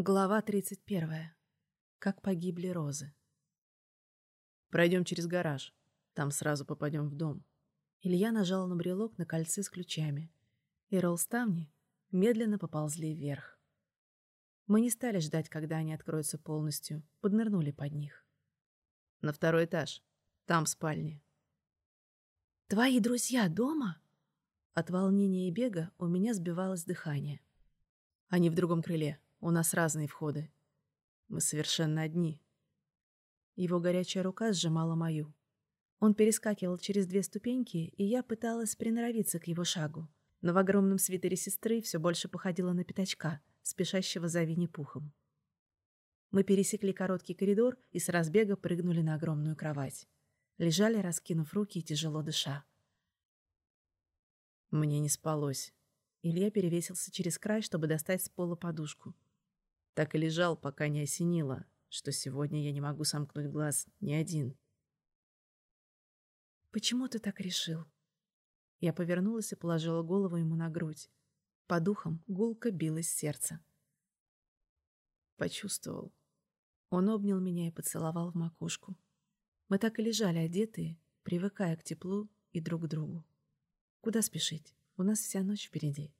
Глава 31. Как погибли розы. Пройдем через гараж. Там сразу попадем в дом. Илья нажал на брелок на кольце с ключами, и роллставни медленно поползли вверх. Мы не стали ждать, когда они откроются полностью, поднырнули под них. На второй этаж. Там спальни. «Твои друзья дома?» От волнения и бега у меня сбивалось дыхание. Они в другом крыле. У нас разные входы. Мы совершенно одни. Его горячая рука сжимала мою. Он перескакивал через две ступеньки, и я пыталась приноровиться к его шагу. Но в огромном свитере сестры все больше походило на пятачка, спешащего за Винни-Пухом. Мы пересекли короткий коридор и с разбега прыгнули на огромную кровать. Лежали, раскинув руки и тяжело дыша. Мне не спалось. Илья перевесился через край, чтобы достать с пола подушку. Так и лежал, пока не осенило, что сегодня я не могу сомкнуть глаз ни один. «Почему ты так решил?» Я повернулась и положила голову ему на грудь. По духам гулко билось сердце. Почувствовал. Он обнял меня и поцеловал в макушку. Мы так и лежали одетые, привыкая к теплу и друг к другу. Куда спешить? У нас вся ночь впереди.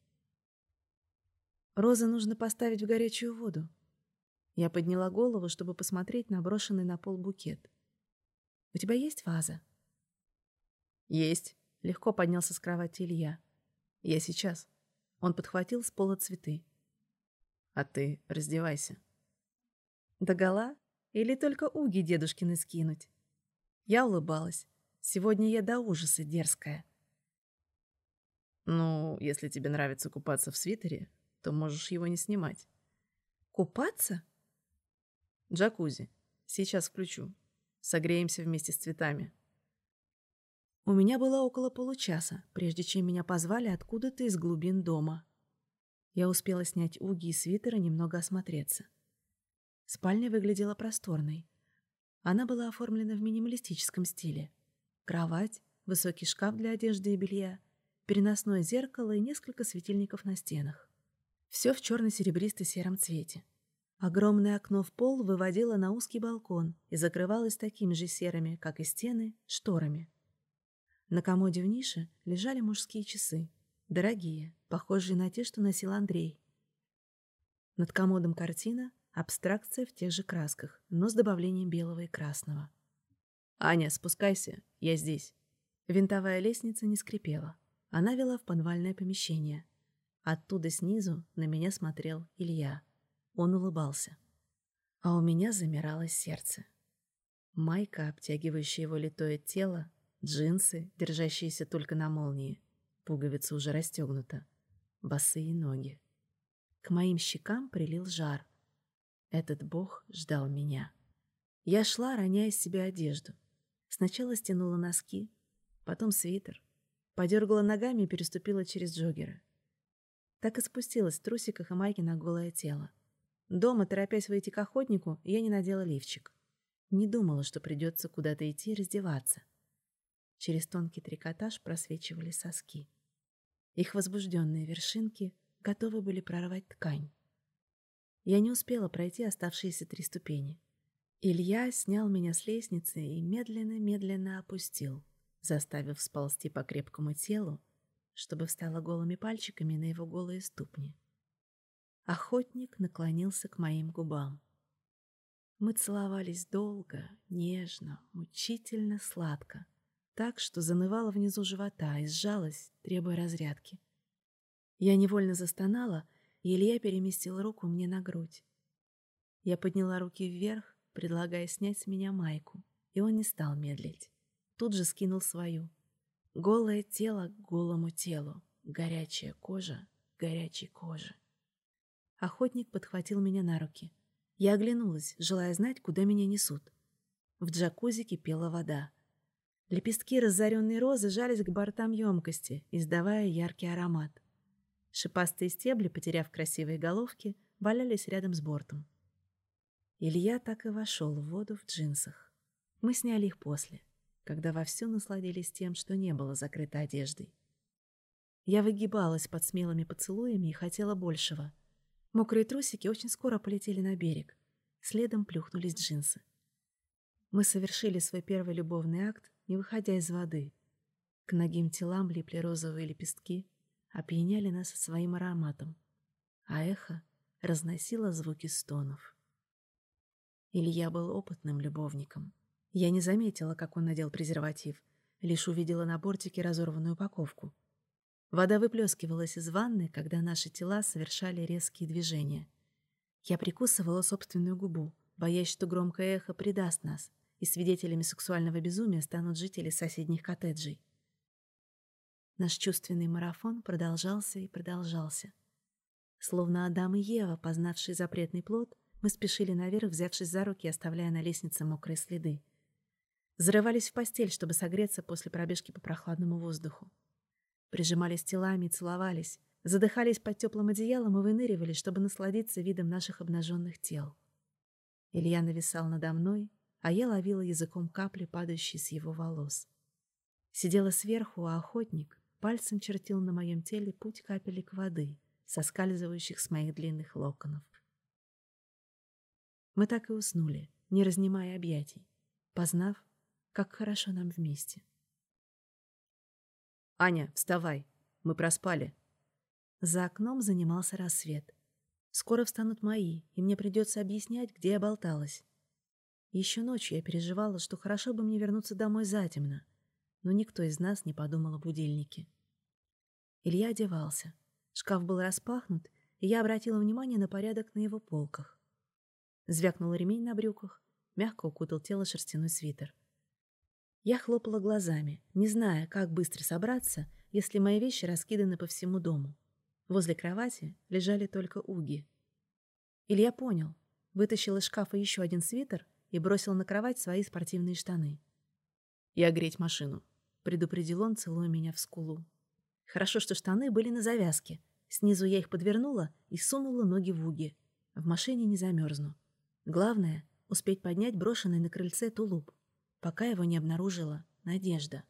Розы нужно поставить в горячую воду. Я подняла голову, чтобы посмотреть на брошенный на пол букет. «У тебя есть ваза?» «Есть», — легко поднялся с кровати Илья. «Я сейчас». Он подхватил с пола цветы. «А ты раздевайся». «Догола? Или только уги дедушкины скинуть?» Я улыбалась. Сегодня я до ужаса дерзкая. «Ну, если тебе нравится купаться в свитере, то можешь его не снимать. Купаться? Джакузи. Сейчас включу. Согреемся вместе с цветами. У меня было около получаса, прежде чем меня позвали откуда-то из глубин дома. Я успела снять уги и свитер и немного осмотреться. Спальня выглядела просторной. Она была оформлена в минималистическом стиле. Кровать, высокий шкаф для одежды и белья, переносное зеркало и несколько светильников на стенах. Все в черно-серебристо-сером цвете. Огромное окно в пол выводило на узкий балкон и закрывалось такими же серыми, как и стены, шторами. На комоде в нише лежали мужские часы, дорогие, похожие на те, что носил Андрей. Над комодом картина — абстракция в тех же красках, но с добавлением белого и красного. «Аня, спускайся, я здесь». Винтовая лестница не скрипела. Она вела в подвальное помещение. Оттуда снизу на меня смотрел Илья. Он улыбался. А у меня замирало сердце. Майка, обтягивающая его литое тело, джинсы, держащиеся только на молнии, пуговица уже расстегнута, босые ноги. К моим щекам прилил жар. Этот бог ждал меня. Я шла, роняя с себя одежду. Сначала стянула носки, потом свитер, подергала ногами и переступила через джоггеры. Так и спустилась в трусиках и майке на голое тело. Дома, торопясь выйти к охотнику, я не надела лифчик. Не думала, что придется куда-то идти и раздеваться. Через тонкий трикотаж просвечивали соски. Их возбужденные вершинки готовы были прорвать ткань. Я не успела пройти оставшиеся три ступени. Илья снял меня с лестницы и медленно-медленно опустил, заставив сползти по крепкому телу чтобы встала голыми пальчиками на его голые ступни. Охотник наклонился к моим губам. Мы целовались долго, нежно, мучительно сладко, так, что занывало внизу живота и сжалось, требуя разрядки. Я невольно застонала, и Илья переместил руку мне на грудь. Я подняла руки вверх, предлагая снять с меня майку, и он не стал медлить. Тут же скинул свою — Голое тело к голому телу, горячая кожа горячей кожи. Охотник подхватил меня на руки. Я оглянулась, желая знать, куда меня несут. В джакузи кипела вода. Лепестки разоренной розы жались к бортам емкости, издавая яркий аромат. Шипастые стебли, потеряв красивые головки, валялись рядом с бортом. Илья так и вошел в воду в джинсах. Мы сняли их после когда вовсю насладились тем, что не было закрыто одеждой. Я выгибалась под смелыми поцелуями и хотела большего. Мокрые трусики очень скоро полетели на берег. Следом плюхнулись джинсы. Мы совершили свой первый любовный акт, не выходя из воды. К ногим телам липли розовые лепестки, опьяняли нас своим ароматом, а эхо разносило звуки стонов. Илья был опытным любовником. Я не заметила, как он надел презерватив, лишь увидела на бортике разорванную упаковку. Вода выплескивалась из ванны, когда наши тела совершали резкие движения. Я прикусывала собственную губу, боясь, что громкое эхо предаст нас, и свидетелями сексуального безумия станут жители соседних коттеджей. Наш чувственный марафон продолжался и продолжался. Словно Адам и Ева, познавшие запретный плод, мы спешили наверх, взявшись за руки, оставляя на лестнице мокрые следы. Зарывались в постель, чтобы согреться после пробежки по прохладному воздуху. Прижимались телами и целовались, задыхались под теплым одеялом и выныривали, чтобы насладиться видом наших обнаженных тел. Илья нависал надо мной, а я ловила языком капли, падающие с его волос. Сидела сверху, а охотник, пальцем чертил на моем теле путь капелек воды, соскальзывающих с моих длинных локонов. Мы так и уснули, не разнимая объятий, познав, как хорошо нам вместе. «Аня, вставай! Мы проспали!» За окном занимался рассвет. Скоро встанут мои, и мне придется объяснять, где я болталась. Еще ночью я переживала, что хорошо бы мне вернуться домой затемно, но никто из нас не подумал о будильнике. Илья одевался. Шкаф был распахнут, и я обратила внимание на порядок на его полках. Звякнул ремень на брюках, мягко укутал тело шерстяной свитер. Я хлопала глазами, не зная, как быстро собраться, если мои вещи раскиданы по всему дому. Возле кровати лежали только уги. Илья понял, вытащил из шкафа еще один свитер и бросил на кровать свои спортивные штаны. «Я греть машину», — предупредил он, целуя меня в скулу. Хорошо, что штаны были на завязке. Снизу я их подвернула и сунула ноги в уги. В машине не замерзну. Главное — успеть поднять брошенный на крыльце тулуп, пока его не обнаружила Надежда.